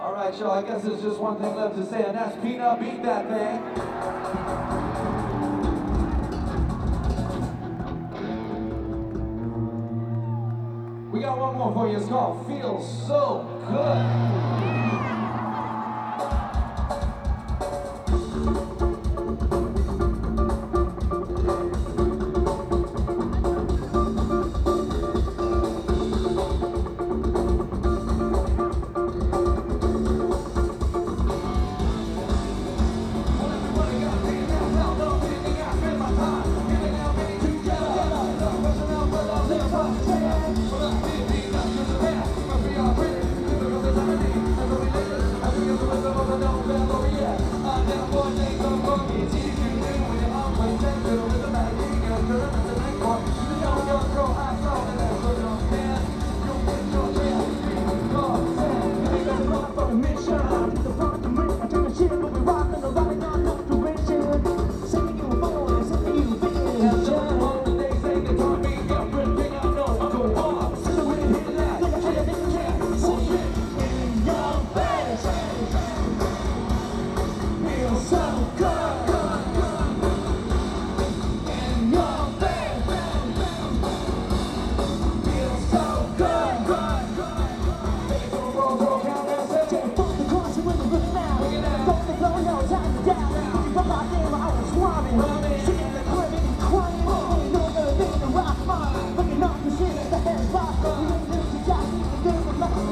All right, y'all, I guess there's just one thing left to say, and that's P-Nut, beat that thing. We got one more for you. It's called Feels So Good.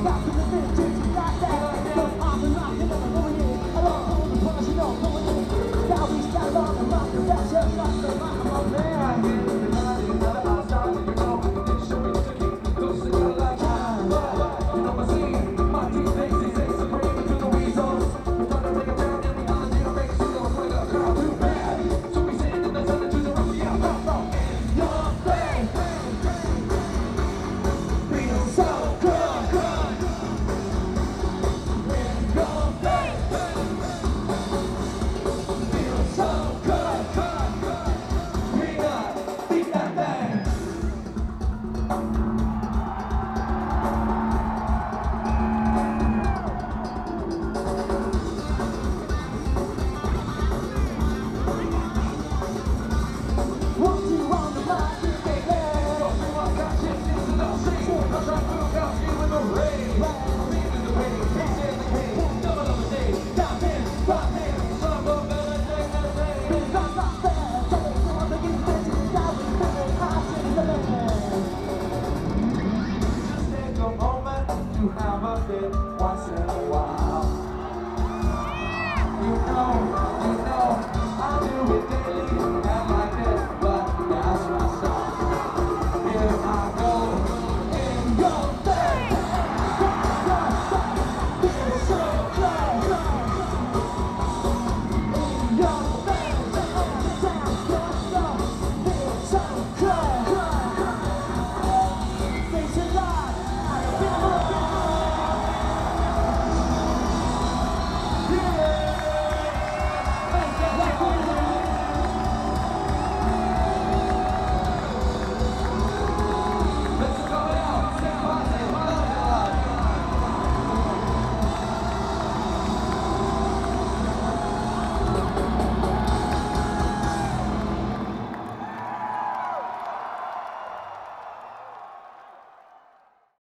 Take a moment to have a bit once in a while. You know.